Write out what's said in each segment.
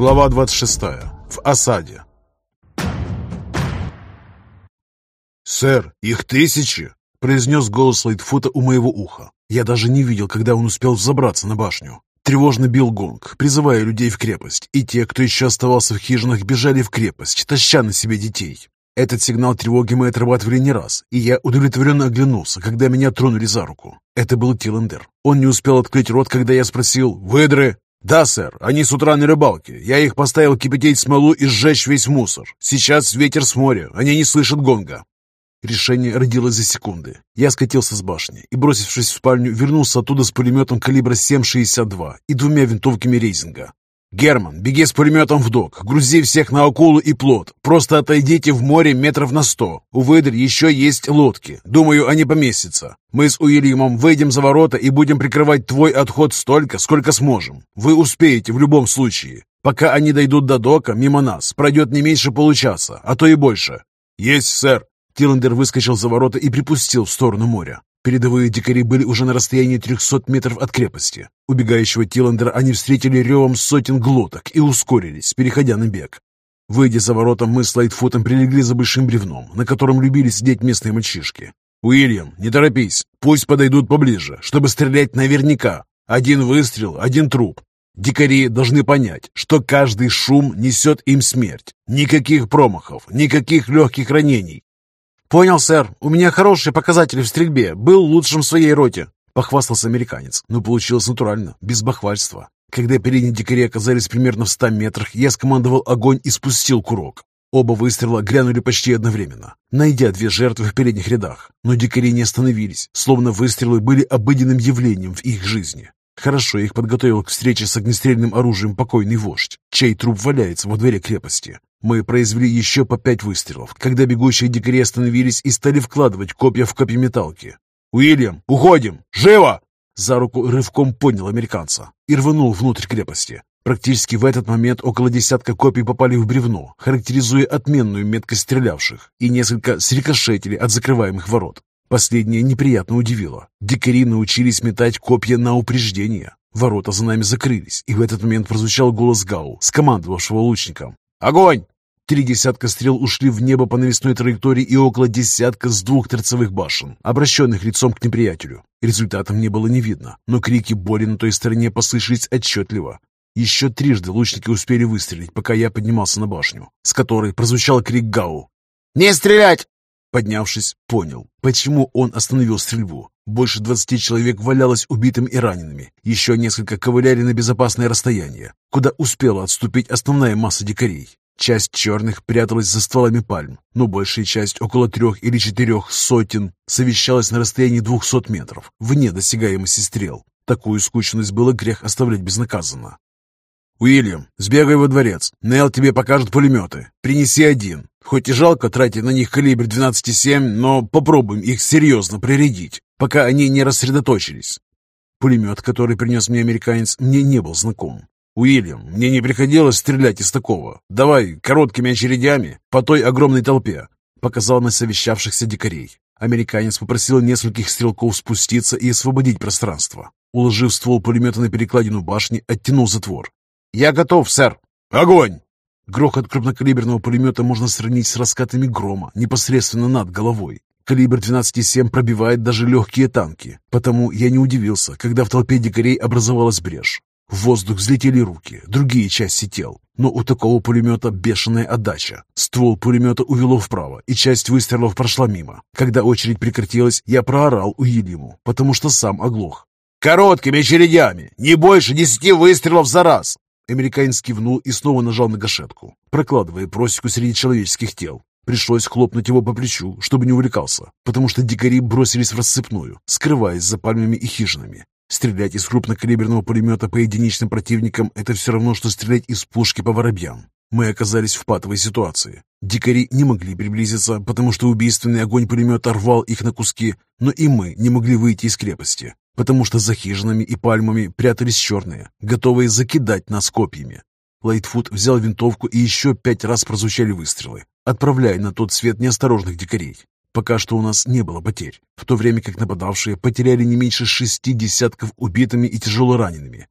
Глава 26. В осаде. «Сэр, их тысячи!» — произнес голос Лайтфута у моего уха. Я даже не видел, когда он успел взобраться на башню. Тревожно бил гонг, призывая людей в крепость, и те, кто еще оставался в хижинах, бежали в крепость, таща на себе детей. Этот сигнал тревоги мы отрабатывали не раз, и я удовлетворенно оглянулся, когда меня тронули за руку. Это был Тиландер. Он не успел открыть рот, когда я спросил «Выдры?» «Да, сэр, они с утра на рыбалке. Я их поставил кипятить смолу и сжечь весь мусор. Сейчас ветер с моря, они не слышат гонга». Решение родилось за секунды. Я скатился с башни и, бросившись в спальню, вернулся оттуда с пулеметом калибра 7,62 и двумя винтовками рейзинга. «Герман, беги с пулеметом в док, грузи всех на акулу и плот. Просто отойдите в море метров на сто. У выдр еще есть лодки. Думаю, они поместятся. Мы с Уильямом выйдем за ворота и будем прикрывать твой отход столько, сколько сможем. Вы успеете в любом случае. Пока они дойдут до дока, мимо нас, пройдет не меньше получаса, а то и больше». «Есть, сэр!» Тиллендер выскочил за ворота и припустил в сторону моря. Передовые дикари были уже на расстоянии 300 метров от крепости. Убегающего Тиллендера они встретили ревом сотен глоток и ускорились, переходя на бег. Выйдя за ворота, мы с Лайтфутом прилегли за большим бревном, на котором любили сидеть местные мальчишки. «Уильям, не торопись, пусть подойдут поближе, чтобы стрелять наверняка. Один выстрел, один труп. Дикари должны понять, что каждый шум несет им смерть. Никаких промахов, никаких легких ранений. «Понял, сэр. У меня хорошие показатели в стрельбе. Был лучшим в своей роте», — похвастался американец, но получилось натурально, без бахвальства. Когда передние дикари оказались примерно в ста метрах, я скомандовал огонь и спустил курок. Оба выстрела глянули почти одновременно, найдя две жертвы в передних рядах. Но дикари не остановились, словно выстрелы были обыденным явлением в их жизни. Хорошо их подготовил к встрече с огнестрельным оружием покойный вождь, чей труп валяется во дворе крепости. Мы произвели еще по пять выстрелов, когда бегущие дикари остановились и стали вкладывать копья в копьеметалки. «Уильям, уходим! Живо!» За руку рывком поднял американца и рванул внутрь крепости. Практически в этот момент около десятка копий попали в бревно, характеризуя отменную меткость стрелявших, и несколько срикошетили от закрываемых ворот. Последнее неприятно удивило. Дикари научились метать копья на упреждение. Ворота за нами закрылись, и в этот момент прозвучал голос Гау, скомандовавшего лучником. «Огонь!» Три десятка стрел ушли в небо по навесной траектории и около десятка с двух торцевых башен, обращенных лицом к неприятелю. Результатом не было не видно, но крики боли на той стороне послышались отчетливо. Еще трижды лучники успели выстрелить, пока я поднимался на башню, с которой прозвучал крик Гау. «Не стрелять!» Поднявшись, понял, почему он остановил стрельбу. Больше двадцати человек валялось убитым и ранеными. Еще несколько ковыляли на безопасное расстояние, куда успела отступить основная масса дикарей. Часть черных пряталась за стволами пальм, но большая часть, около трех или четырех сотен, совещалась на расстоянии двухсот метров, вне досягаемости стрел. Такую скучность было грех оставлять безнаказанно. «Уильям, сбегай во дворец. Нел тебе покажет пулеметы. Принеси один. Хоть и жалко тратить на них калибр 12,7, но попробуем их серьезно прирядить, пока они не рассредоточились». Пулемет, который принес мне американец, мне не был знаком. «Уильям, мне не приходилось стрелять из такого. Давай короткими очередями по той огромной толпе», — показал на совещавшихся дикарей. Американец попросил нескольких стрелков спуститься и освободить пространство. Уложив ствол пулемета на перекладину башни, оттянул затвор. «Я готов, сэр!» «Огонь!» Грохот крупнокалиберного пулемета можно сравнить с раскатами грома непосредственно над головой. Калибр 12,7 пробивает даже легкие танки, потому я не удивился, когда в толпе дикарей образовалась брешь. В воздух взлетели руки, другие части тел. Но у такого пулемета бешеная отдача. Ствол пулемета увело вправо, и часть выстрелов прошла мимо. Когда очередь прекратилась, я проорал Уильяму, потому что сам оглох. «Короткими очередями! Не больше десяти выстрелов за раз!» Американец кивнул и снова нажал на гашетку, прокладывая просеку среди человеческих тел. Пришлось хлопнуть его по плечу, чтобы не увлекался, потому что дикари бросились в рассыпную, скрываясь за пальмами и хижинами. Стрелять из крупнокалиберного пулемета по единичным противникам – это все равно, что стрелять из пушки по воробьям. Мы оказались в патовой ситуации. Дикари не могли приблизиться, потому что убийственный огонь пулемета рвал их на куски, но и мы не могли выйти из крепости, потому что за хижинами и пальмами прятались черные, готовые закидать нас копьями. Лайтфуд взял винтовку и еще пять раз прозвучали выстрелы, отправляя на тот свет неосторожных дикарей. Пока что у нас не было потерь, в то время как нападавшие потеряли не меньше шести десятков убитыми и тяжело ранеными.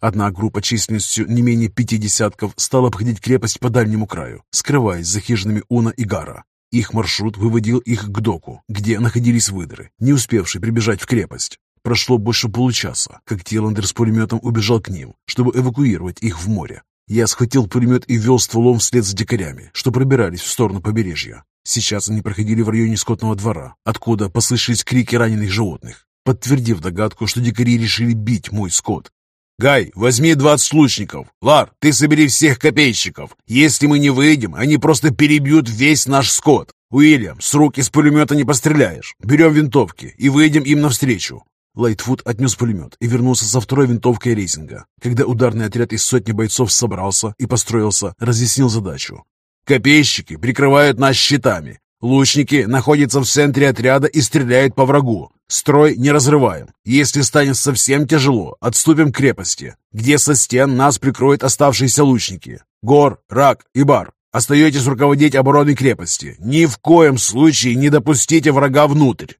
Одна группа численностью не менее пяти десятков стала обходить крепость по дальнему краю, скрываясь за хижинами Уна и Гара. Их маршрут выводил их к доку, где находились выдры, не успевшие прибежать в крепость. Прошло больше получаса, как Тиландер с пулеметом убежал к ним, чтобы эвакуировать их в море. Я схватил пулемет и вел стволом вслед за дикарями, что пробирались в сторону побережья. Сейчас они проходили в районе скотного двора, откуда послышались крики раненых животных, подтвердив догадку, что дикари решили бить мой скот. «Гай, возьми двадцать лучников. Лар, ты собери всех копейщиков. Если мы не выйдем, они просто перебьют весь наш скот. Уильям, с рук из пулемета не постреляешь. Берем винтовки и выйдем им навстречу. Лайтфут отнес пулемет и вернулся со второй винтовкой рейсинга. Когда ударный отряд из сотни бойцов собрался и построился, разъяснил задачу. «Копейщики прикрывают нас щитами. Лучники находятся в центре отряда и стреляют по врагу. Строй не разрываем. Если станет совсем тяжело, отступим к крепости, где со стен нас прикроют оставшиеся лучники. Гор, Рак и Бар. Остаетесь руководить обороной крепости. Ни в коем случае не допустите врага внутрь.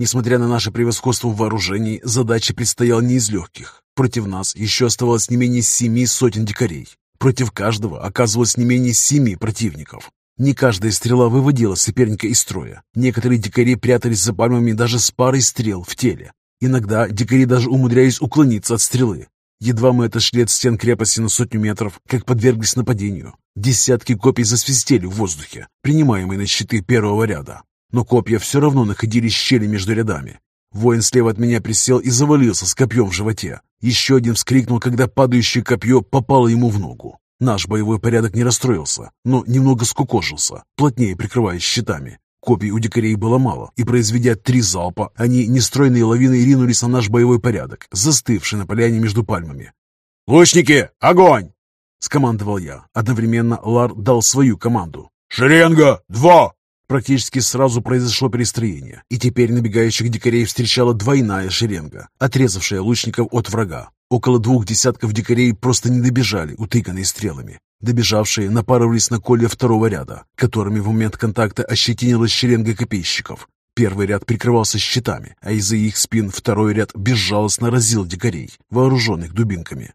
Несмотря на наше превосходство в вооружении, задача предстояла не из легких. Против нас еще оставалось не менее семи сотен дикарей. Против каждого оказывалось не менее семи противников. Не каждая стрела выводила соперника из строя. Некоторые дикари прятались за пальмами даже с парой стрел в теле. Иногда дикари даже умудрялись уклониться от стрелы. Едва мы отошли от стен крепости на сотню метров, как подверглись нападению. Десятки копий засвистели в воздухе, принимаемые на щиты первого ряда но копья все равно находились в щели между рядами. Воин слева от меня присел и завалился с копьем в животе. Еще один вскрикнул, когда падающее копье попало ему в ногу. Наш боевой порядок не расстроился, но немного скукожился, плотнее прикрываясь щитами. Копий у дикарей было мало, и, произведя три залпа, они нестройной лавиной ринулись на наш боевой порядок, застывший на поляне между пальмами. «Лучники, огонь!» — скомандовал я. Одновременно Лар дал свою команду. «Шеренга! Два!» Практически сразу произошло перестроение, и теперь набегающих дикарей встречала двойная шеренга, отрезавшая лучников от врага. Около двух десятков дикарей просто не добежали, утыканные стрелами. Добежавшие напарывались на колья второго ряда, которыми в момент контакта ощетинилась шеренга копейщиков. Первый ряд прикрывался щитами, а из-за их спин второй ряд безжалостно разил дикарей, вооруженных дубинками.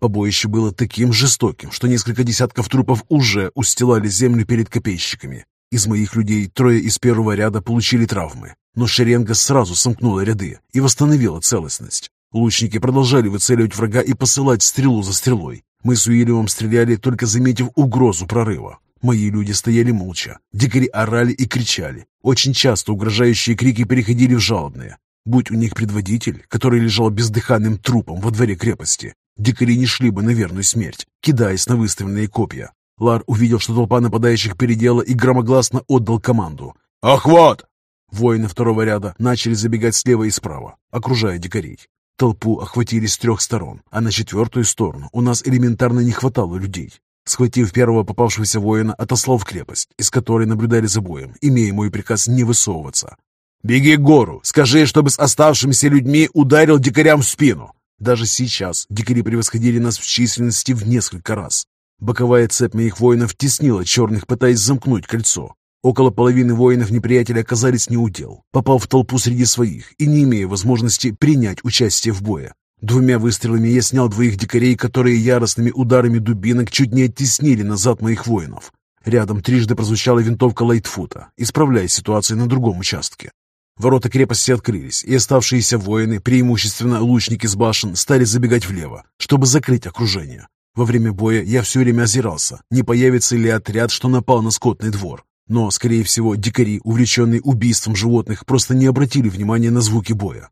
Побоище было таким жестоким, что несколько десятков трупов уже устилали землю перед копейщиками. Из моих людей трое из первого ряда получили травмы, но шеренга сразу сомкнула ряды и восстановила целостность. Лучники продолжали выцеливать врага и посылать стрелу за стрелой. Мы с Уильямом стреляли, только заметив угрозу прорыва. Мои люди стояли молча. Дикари орали и кричали. Очень часто угрожающие крики переходили в жалобные. Будь у них предводитель, который лежал бездыханным трупом во дворе крепости, дикари не шли бы на верную смерть, кидаясь на выставленные копья. Лар увидел, что толпа нападающих передела и громогласно отдал команду. «Охват!» Воины второго ряда начали забегать слева и справа, окружая дикарей. Толпу охватили с трех сторон, а на четвертую сторону у нас элементарно не хватало людей. Схватив первого попавшегося воина, отослал в крепость, из которой наблюдали за боем, имея мой приказ не высовываться. «Беги к гору! Скажи, чтобы с оставшимися людьми ударил дикарям в спину!» Даже сейчас дикари превосходили нас в численности в несколько раз. Боковая цепь моих воинов теснила черных, пытаясь замкнуть кольцо. Около половины воинов неприятеля оказались неудел, попал в толпу среди своих и не имея возможности принять участие в бое. Двумя выстрелами я снял двоих дикарей, которые яростными ударами дубинок чуть не оттеснили назад моих воинов. Рядом трижды прозвучала винтовка Лайтфута, исправляя ситуацию на другом участке. Ворота крепости открылись, и оставшиеся воины, преимущественно лучники с башен, стали забегать влево, чтобы закрыть окружение. Во время боя я все время озирался, не появится ли отряд, что напал на скотный двор. Но, скорее всего, дикари, увлеченные убийством животных, просто не обратили внимания на звуки боя.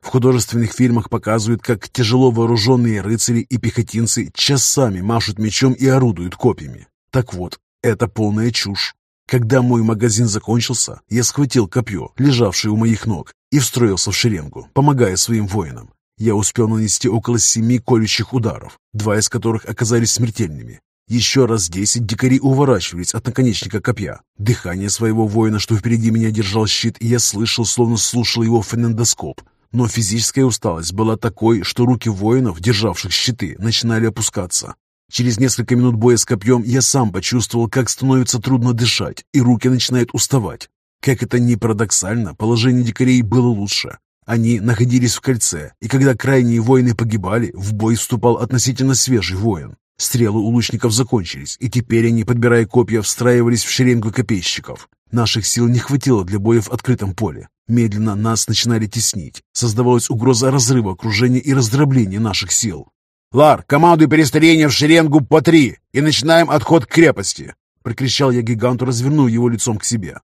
В художественных фильмах показывают, как тяжело вооруженные рыцари и пехотинцы часами машут мечом и орудуют копьями. Так вот, это полная чушь. Когда мой магазин закончился, я схватил копье, лежавшее у моих ног, и встроился в шеренгу, помогая своим воинам. Я успел нанести около семи колющих ударов, два из которых оказались смертельными. Еще раз десять дикари уворачивались от наконечника копья. Дыхание своего воина, что впереди меня держал щит, я слышал, словно слушал его фонендоскоп. Но физическая усталость была такой, что руки воинов, державших щиты, начинали опускаться. Через несколько минут боя с копьем я сам почувствовал, как становится трудно дышать, и руки начинают уставать. Как это ни парадоксально, положение дикарей было лучше. Они находились в кольце, и когда крайние воины погибали, в бой вступал относительно свежий воин. Стрелы у лучников закончились, и теперь они, подбирая копья, встраивались в шеренгу копейщиков. Наших сил не хватило для боя в открытом поле. Медленно нас начинали теснить. Создавалась угроза разрыва окружения и раздробления наших сил. «Лар, командуй перестроение в шеренгу по три и начинаем отход к крепости!» Прокричал я гиганту, развернув его лицом к себе.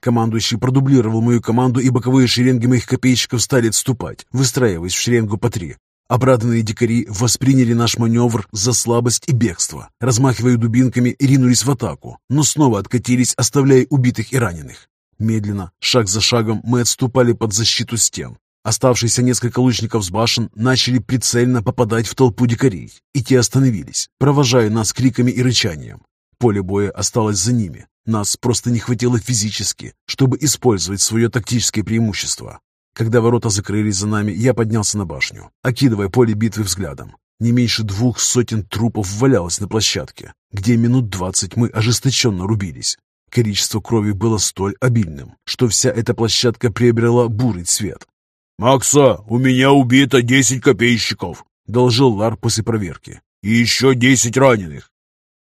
Командующий продублировал мою команду, и боковые шеренги моих копейщиков стали отступать, выстраиваясь в шеренгу по три. Обрадованные дикари восприняли наш маневр за слабость и бегство, размахивая дубинками, ринулись в атаку, но снова откатились, оставляя убитых и раненых. Медленно, шаг за шагом, мы отступали под защиту стен. Оставшиеся несколько лучников с башен начали прицельно попадать в толпу дикарей, и те остановились, провожая нас криками и рычанием. Поле боя осталось за ними. Нас просто не хватило физически, чтобы использовать свое тактическое преимущество. Когда ворота закрылись за нами, я поднялся на башню, окидывая поле битвы взглядом. Не меньше двух сотен трупов валялось на площадке, где минут двадцать мы ожесточенно рубились. Количество крови было столь обильным, что вся эта площадка приобрела бурый цвет. «Макса, у меня убито десять копейщиков», — доложил Лар после проверки. «И еще десять раненых».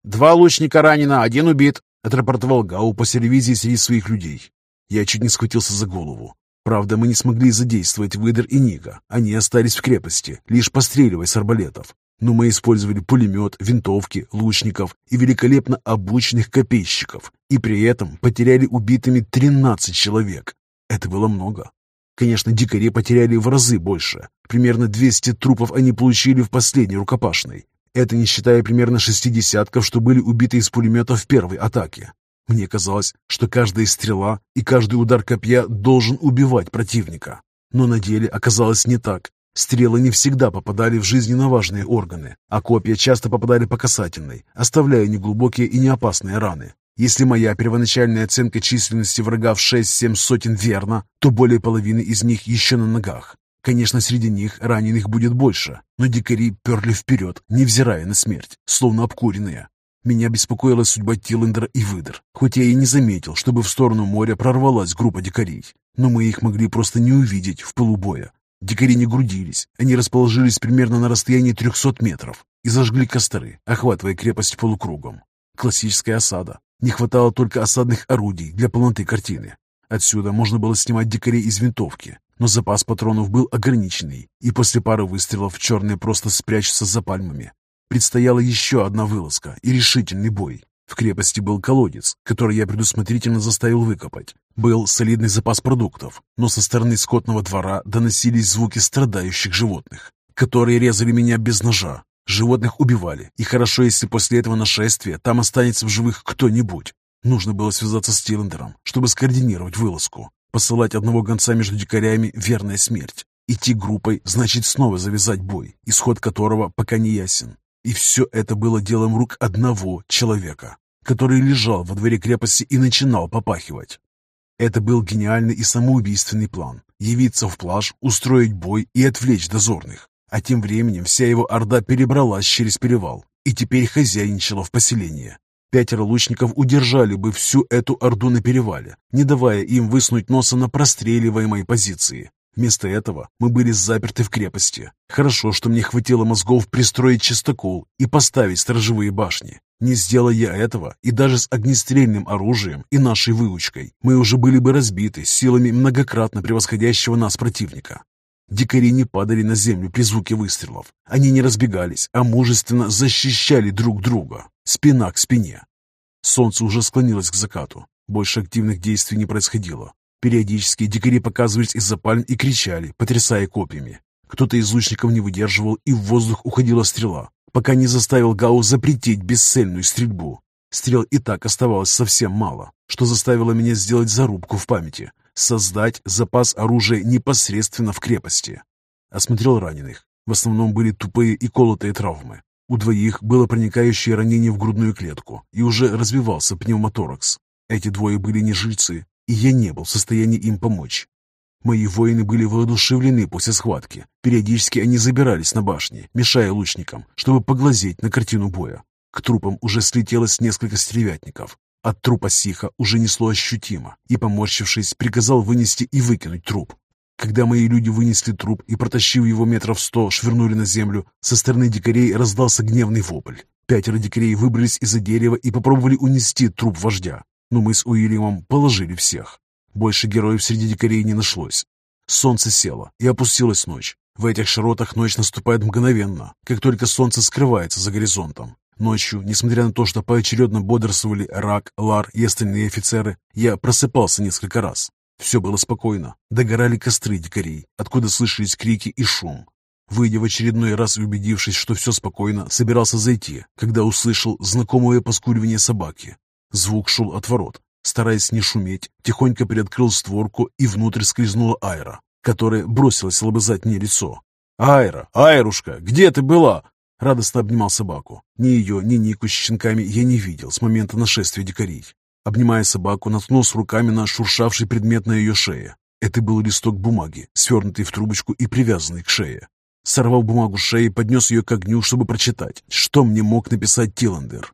«Два лучника ранено, один убит», — отрапортовал Гау по телевизии среди своих людей. Я чуть не схватился за голову. Правда, мы не смогли задействовать выдр и Ника. Они остались в крепости, лишь постреливая с арбалетов. Но мы использовали пулемет, винтовки, лучников и великолепно обученных копейщиков. И при этом потеряли убитыми 13 человек. Это было много. Конечно, дикари потеряли в разы больше. Примерно 200 трупов они получили в последней рукопашной. Это не считая примерно шестидесятков, что были убиты из пулемета в первой атаке. Мне казалось, что каждая стрела и каждый удар копья должен убивать противника. Но на деле оказалось не так. Стрелы не всегда попадали в жизненно важные органы, а копья часто попадали по касательной, оставляя неглубокие и неопасные раны. Если моя первоначальная оценка численности врага в 6-7 сотен верна, то более половины из них еще на ногах. Конечно, среди них раненых будет больше, но дикари перли вперед, невзирая на смерть, словно обкуренные. Меня беспокоила судьба Тиллендера и Выдр, хоть я и не заметил, чтобы в сторону моря прорвалась группа дикарей. Но мы их могли просто не увидеть в полубоя. Дикари не грудились, они расположились примерно на расстоянии 300 метров и зажгли костры, охватывая крепость полукругом. Классическая осада. Не хватало только осадных орудий для полноты картины. Отсюда можно было снимать дикарей из винтовки, но запас патронов был ограниченный, и после пары выстрелов черные просто спрячутся за пальмами. Предстояла еще одна вылазка и решительный бой. В крепости был колодец, который я предусмотрительно заставил выкопать. Был солидный запас продуктов, но со стороны скотного двора доносились звуки страдающих животных, которые резали меня без ножа. Животных убивали, и хорошо, если после этого нашествия там останется в живых кто-нибудь. Нужно было связаться с Тиллендером, чтобы скоординировать вылазку. Посылать одного гонца между дикарями — верная смерть. Идти группой значит снова завязать бой, исход которого пока не ясен. И все это было делом рук одного человека, который лежал во дворе крепости и начинал попахивать. Это был гениальный и самоубийственный план – явиться в плаж, устроить бой и отвлечь дозорных. А тем временем вся его орда перебралась через перевал и теперь хозяйничала в поселении. Пятеро лучников удержали бы всю эту орду на перевале, не давая им высунуть носа на простреливаемой позиции. Вместо этого мы были заперты в крепости. Хорошо, что мне хватило мозгов пристроить чистокол и поставить сторожевые башни. Не сделая я этого, и даже с огнестрельным оружием и нашей выучкой, мы уже были бы разбиты силами многократно превосходящего нас противника. Дикари не падали на землю при звуке выстрелов. Они не разбегались, а мужественно защищали друг друга, спина к спине. Солнце уже склонилось к закату. Больше активных действий не происходило. Периодически дикари показывались из-за пальм и кричали, потрясая копьями. Кто-то из лучников не выдерживал, и в воздух уходила стрела, пока не заставил Гау запретить бесцельную стрельбу. Стрел и так оставалось совсем мало, что заставило меня сделать зарубку в памяти, создать запас оружия непосредственно в крепости. Осмотрел раненых. В основном были тупые и колотые травмы. У двоих было проникающее ранение в грудную клетку и уже развивался пневмоторакс. Эти двое были не жильцы, и я не был в состоянии им помочь. Мои воины были воодушевлены после схватки. Периодически они забирались на башни, мешая лучникам, чтобы поглазеть на картину боя. К трупам уже слетелось несколько стервятников. От трупа Сиха уже несло ощутимо, и, поморщившись, приказал вынести и выкинуть труп. Когда мои люди вынесли труп и, протащив его метров сто, швырнули на землю, со стороны дикарей раздался гневный вопль. Пятеро дикарей выбрались из-за дерева и попробовали унести труп вождя. Но мы с Уильямом положили всех. Больше героев среди дикарей не нашлось. Солнце село, и опустилась ночь. В этих широтах ночь наступает мгновенно, как только солнце скрывается за горизонтом. Ночью, несмотря на то, что поочередно бодрствовали Рак, Лар и остальные офицеры, я просыпался несколько раз. Все было спокойно. Догорали костры дикарей, откуда слышались крики и шум. Выйдя в очередной раз и убедившись, что все спокойно, собирался зайти, когда услышал знакомое поскуливание собаки. Звук шел от ворот. Стараясь не шуметь, тихонько приоткрыл створку и внутрь скользнула Айра, которая бросилась лобызать мне лицо. «Айра! Айрушка! Где ты была?» Радостно обнимал собаку. Ни ее, ни Нику с щенками я не видел с момента нашествия дикарей. Обнимая собаку, наткнулся руками на шуршавший предмет на ее шее. Это был листок бумаги, свернутый в трубочку и привязанный к шее. Сорвал бумагу с шеи, поднес ее к огню, чтобы прочитать, что мне мог написать Тиландер.